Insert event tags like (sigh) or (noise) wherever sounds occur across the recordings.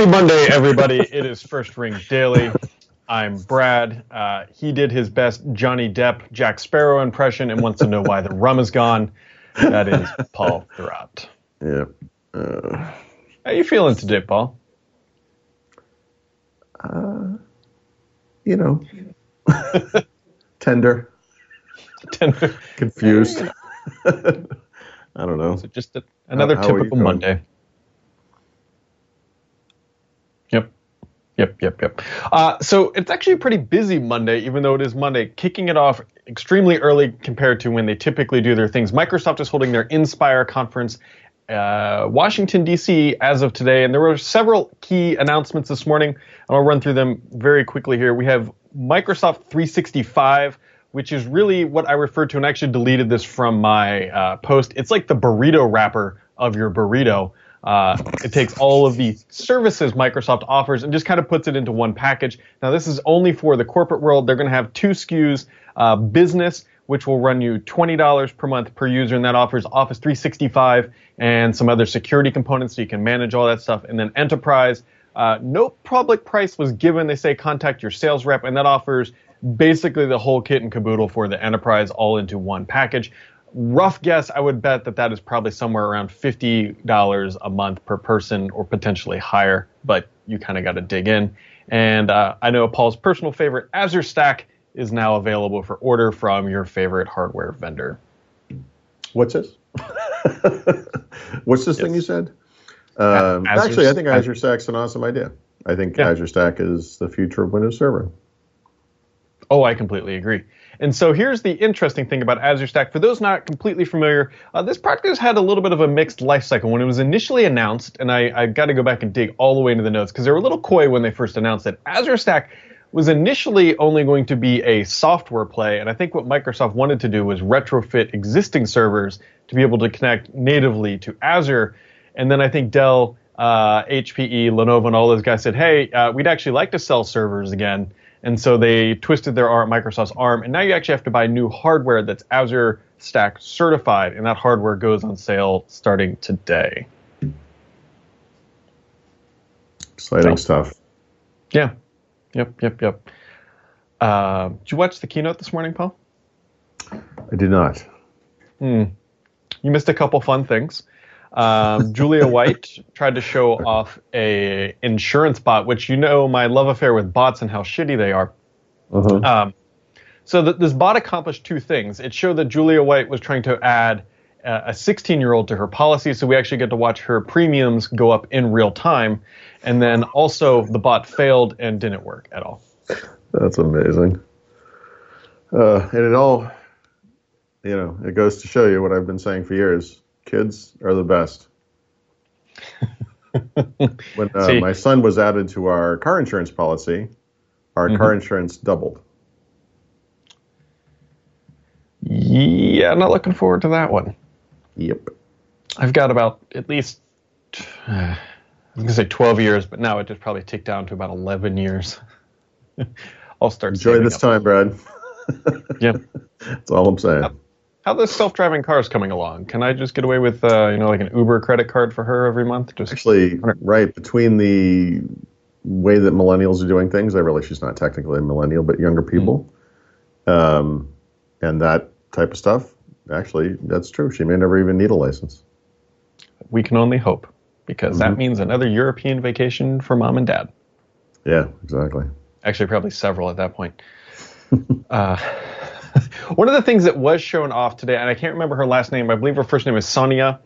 Happy Monday, everybody. It is First Ring Daily. I'm Brad. Uh, he did his best Johnny Depp, Jack Sparrow impression and wants to know why the rum is gone. That is Paul Thurrott. Yeah. Uh, How you feeling today, Paul? uh, you know, (laughs) tender, Tender. confused. (laughs) I don't know. So just a, another How- how typical? Monday. Yep. Yep, yep, yep. Uh, so it's actually a pretty busy Monday, even though it is Monday, kicking it off extremely early compared to when they typically do their things. Microsoft is holding their Inspire conference, uh, Washington, D.C., as of today, and there were several key announcements this morning. and I'll run through them very quickly here. We have Microsoft 365, which is really what I referred to, and I actually deleted this from my uh, post. It's like the burrito wrapper of your burrito. Uh, it takes all of the services Microsoft offers and just kind of puts it into one package. Now, this is only for the corporate world. They're going to have two SKUs uh, business, which will run you $20 per month per user, and that offers Office 365 and some other security components so you can manage all that stuff. And then enterprise, uh, no public price was given. They say contact your sales rep, and that offers basically the whole kit and caboodle for the enterprise all into one package. Rough guess, I would bet that that is probably somewhere around $50 a month per person or potentially higher, but you kind of got to dig in. And uh, I know Paul's personal favorite, Azure Stack, is now available for order from your favorite hardware vendor. What's this? (laughs) What's this thing you said? Um, Azure- actually, I think Azure Stack's an awesome idea. I think Yeah. Azure Stack is the future of Windows Server. Oh, I completely agree. And so here's the interesting thing about Azure Stack. For those not completely familiar, uh, this product has had a little bit of a mixed life cycle. When it was initially announced, and I, I got to go back and dig all the way into the notes because they were a little coy when they first announced it. Azure Stack was initially only going to be a software play, and I think what Microsoft wanted to do was retrofit existing servers to be able to connect natively to Azure. And then I think Dell, uh, HPE, Lenovo, and all those guys said, "Hey, uh, we'd actually like to sell servers again." And so they twisted their arm, Microsoft's arm, and now you actually have to buy new hardware that's Azure Stack certified, and that hardware goes on sale starting today. Exciting Oh. stuff. Yeah. Yep. Yep. Yep. Uh, did you watch the keynote this morning, Paul? I did not. Hmm. You missed a couple fun things. Um, Julia White tried to show off a insurance bot, which you know my love affair with bots and how shitty they are. Uh-huh. Um, so th- this bot accomplished two things. It showed that Julia White was trying to add uh, a 16 year old to her policy, so we actually get to watch her premiums go up in real time. And then also the bot failed and didn't work at all. That's amazing. Uh, and it all, you know, it goes to show you what I've been saying for years. Kids are the best. (laughs) when uh, my son was added to our car insurance policy, our Mm-hmm. car insurance doubled. Yeah, I'm not looking forward to that one. Yep. I've got about at least, uh, I was going to say 12 years, but now it just probably ticked down to about 11 years. (laughs) I'll start Enjoy this up. time, Brad. (laughs) Yeah. That's all I'm saying. How the self-driving cars coming along? Can I just get away with, uh, you know, like an Uber credit card for her every month? Just Actually, right between the way that millennials are doing things, I realize she's not technically a millennial, but younger people, um, and that type of stuff. Actually, that's true. She may never even need a license. we can only hope, because that Mhm. means another European vacation for mom and dad. Yeah, exactly. Actually, probably several at that point. (laughs) uh, (laughs) one of the things that was shown off today, and I can't remember her last name. I believe her first name is Sonia.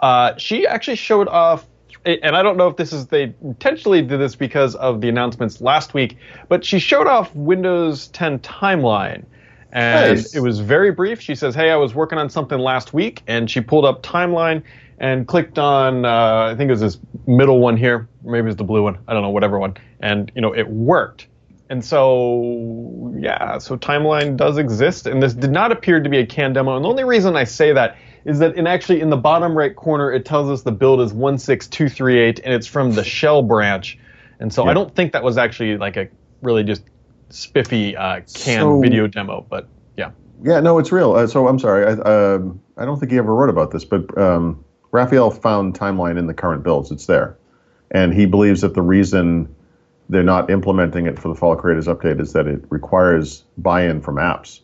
Uh, she actually showed off, and I don't know if this is they intentionally did this because of the announcements last week, but she showed off Windows 10 Timeline. And Nice. it was very brief. She says, "Hey, I was working on something last week," and she pulled up Timeline and clicked on, uh, I think it was this middle one here, maybe it's the blue one, I don't know, whatever one, and you know it worked. And so, yeah, so Timeline does exist, and this did not appear to be a CAN demo. And the only reason I say that is that in actually in the bottom right corner, it tells us the build is 16238, and it's from the shell branch. And so I don't think that was actually like a really just spiffy uh, CAN So- video demo, but yeah. Yeah, no, it's real. Uh, so I'm sorry. I, um I don't think he ever wrote about this, but um, Rafael found timeline in the current builds. It's there. and he believes that the reason they're not implementing it for the Fall Creators Update is that it requires buy-in from apps.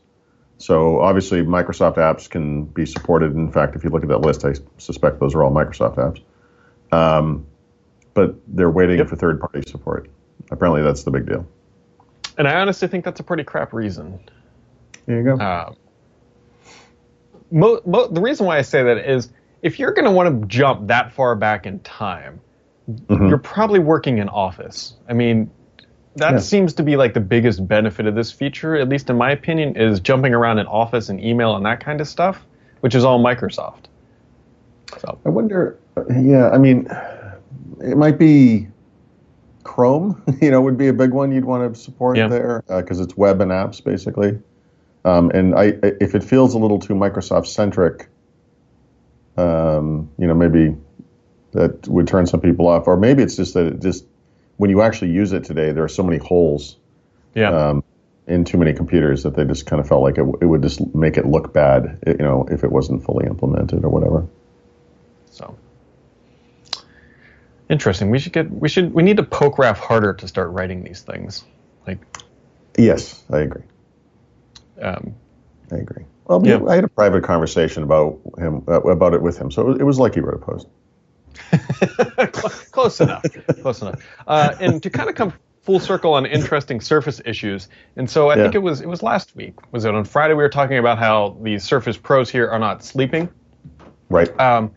So obviously, Microsoft apps can be supported. In fact, if you look at that list, I suspect those are all Microsoft apps. Um, but they're waiting yep. for third-party support. Apparently, that's the big deal. And I honestly think that's a pretty crap reason. There you go. Uh, mo- mo- the reason why I say that is if you're going to want to jump that far back in time, mm-hmm. you're probably working in Office. I mean, that yeah. seems to be like the biggest benefit of this feature, at least in my opinion, is jumping around in Office and email and that kind of stuff, which is all Microsoft. So I wonder. Yeah, I mean, it might be Chrome. (laughs) You know, would be a big one you'd want to support yeah. there because uh, it's web and apps basically. Um, and I, if it feels a little too Microsoft centric, um, you know, maybe that would turn some people off, or maybe it's just that it just when you actually use it today, there are so many holes. Yeah. Um, in too many computers that they just kind of felt like it, it would just make it look bad, you know, if it wasn't fully implemented or whatever. So interesting. We should get we should we need to poke Ralph harder to start writing these things. Like yes, I agree. Um, I agree. Well, yeah. I had a private conversation about him uh, about it with him, so it was like he wrote a post. (laughs) Close enough. Close enough. Uh, and to kind of come full circle on interesting Surface issues, and so I yeah. think it was it was last week. Was it on Friday? We were talking about how the Surface Pros here are not sleeping. Right. Um,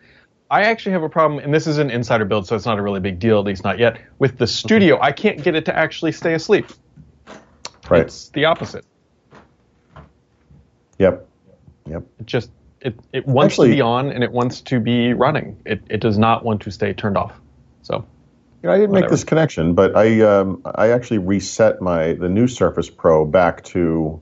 I actually have a problem, and this is an insider build, so it's not a really big deal, at least not yet. With the Studio, I can't get it to actually stay asleep. Right. It's the opposite. Yep. Yep. It just it, it wants actually, to be on and it wants to be running. It it does not want to stay turned off. So you know, I didn't whatever. make this connection, but I um, I actually reset my the new Surface Pro back to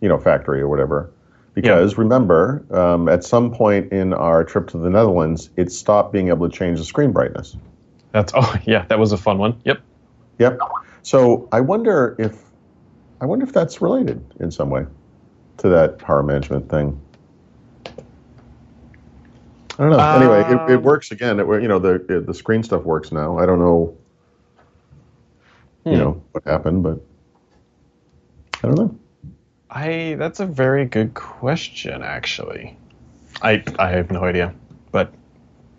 you know factory or whatever because yeah. remember um, at some point in our trip to the Netherlands it stopped being able to change the screen brightness. That's oh (laughs) yeah that was a fun one. Yep. Yep. So I wonder if I wonder if that's related in some way to that power management thing. I don't know. Um, anyway, it, it, um, works again. It, you know, the the screen stuff works now. I don't know, hmm. you know, what happened, but I don't know. I that's a very good question, actually. I I have no idea, but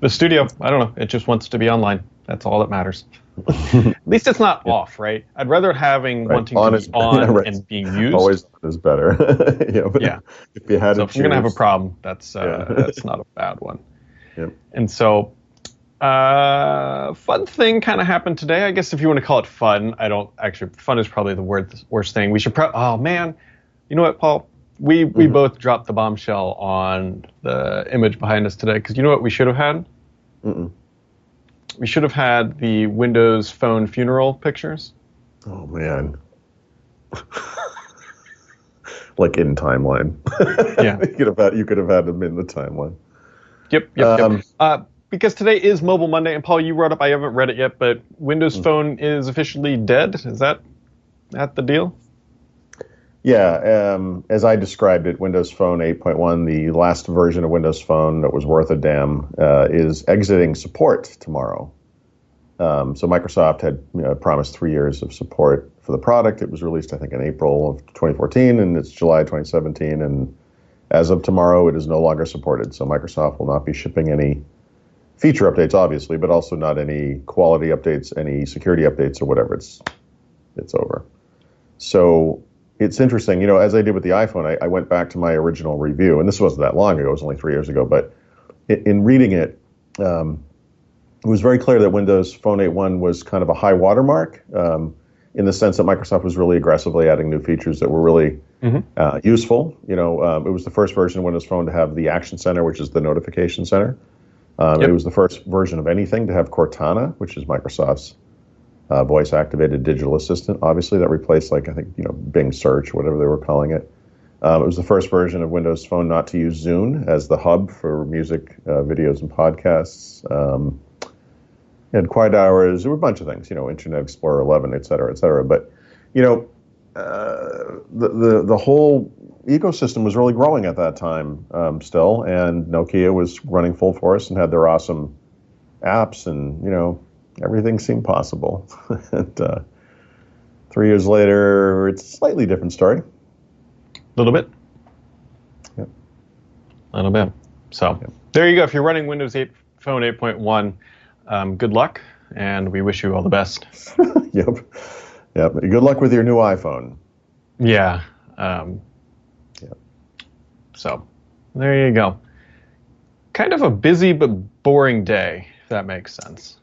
the studio, I don't know. It just wants to be online. That's all that matters. (laughs) At least it's not yeah. off, right? I'd rather having right. wanting on to be on (laughs) yeah, right. and being used. Always is better. (laughs) yeah, yeah. If you had so if choose, you're gonna have a problem, that's uh, that's not a bad one. Yep. And so, uh, fun thing kind of happened today. I guess if you want to call it fun, I don't actually. Fun is probably the word, worst thing. We should. Pro- oh man, you know what, Paul? We we mm-hmm. both dropped the bombshell on the image behind us today because you know what we should have had. Mm-mm we should have had the Windows Phone funeral pictures. Oh man. (laughs) like in timeline. (laughs) yeah. you could have had you could have had them in the timeline. Yep, yep, um, yep. Uh, because today is Mobile Monday, and Paul, you wrote up. I haven't read it yet, but Windows mm-hmm. Phone is officially dead. Is that that the deal? Yeah, um, as I described it, Windows Phone 8.1, the last version of Windows Phone that was worth a damn, uh, is exiting support tomorrow. Um, so Microsoft had you know, promised three years of support for the product. It was released, I think, in April of 2014, and it's July 2017. And as of tomorrow, it is no longer supported. So Microsoft will not be shipping any feature updates, obviously, but also not any quality updates, any security updates, or whatever. It's it's over. So it's interesting, you know, as I did with the iPhone, I, I, went back to my original review, and this wasn't that long ago; it was only three years ago. But in, in reading it, um, it was very clear that Windows Phone 8.1 was kind of a high watermark, um, in the sense that Microsoft was really aggressively adding new features that were really mm-hmm. uh, useful. You know, um, it was the first version of Windows Phone to have the Action Center, which is the notification center. Um, yep. It was the first version of anything to have Cortana, which is Microsoft's uh, voice activated digital assistant, obviously, that replaced, like, I think, you know, Bing Search, whatever they were calling it. Um, it was the first version of Windows Phone not to use Zune as the hub for music, uh, videos, and podcasts. Um, had quiet hours. There were a bunch of things, you know, Internet Explorer 11, et cetera, et cetera. But, you know, uh, the, the, the whole ecosystem was really growing at that time um, still, and Nokia was running full force and had their awesome apps and, you know, everything seemed possible. (laughs) and uh, three years later, it's a slightly different story. A little bit. Yep. A little bit. So Yep. there you go. If you're running Windows 8 Phone 8.1, um, good luck, and we wish you all the best. (laughs) yep. Yep. Good luck with your new iPhone. Yeah. Um, Yep. So there you go. Kind of a busy but boring day, if that makes sense.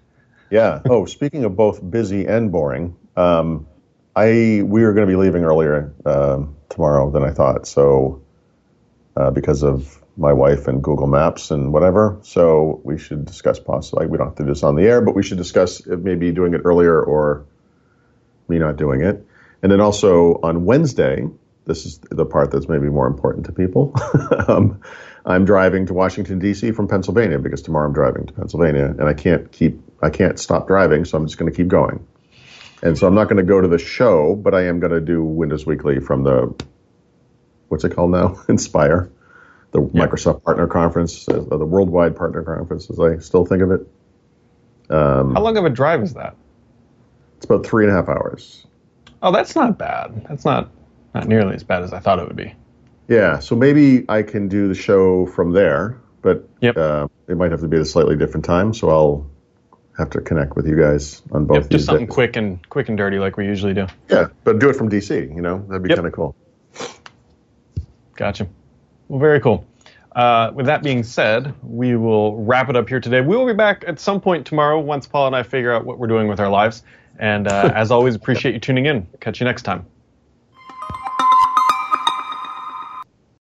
Yeah. Oh, speaking of both busy and boring, um, I we are going to be leaving earlier um, tomorrow than I thought. So uh, because of my wife and Google Maps and whatever, so we should discuss possibly. We don't have to do this on the air, but we should discuss maybe doing it earlier or me not doing it. And then also on Wednesday, this is the part that's maybe more important to people. (laughs) um, I'm driving to Washington D.C. from Pennsylvania because tomorrow I'm driving to Pennsylvania, and I can't keep I can't stop driving, so I'm just going to keep going. And so I'm not going to go to the show, but I am going to do Windows Weekly from the what's it called now? (laughs) Inspire, the Microsoft Partner Conference, uh, the Worldwide Partner Conference, as I still think of it. Um, How long of a drive is that? it's about three and a half hours. Oh, that's not bad. That's not not nearly as bad as I thought it would be. Yeah, so maybe I can do the show from there, but Yep. uh, it might have to be at a slightly different time. So I'll have to connect with you guys on both. Yep, just something days. quick and quick and dirty like we usually do. Yeah, but do it from DC. You know, that'd be Yep. kind of cool. Gotcha. Well, very cool. Uh, with that being said, we will wrap it up here today. We will be back at some point tomorrow once Paul and I figure out what we're doing with our lives. And uh, (laughs) as always, appreciate you tuning in. Catch you next time.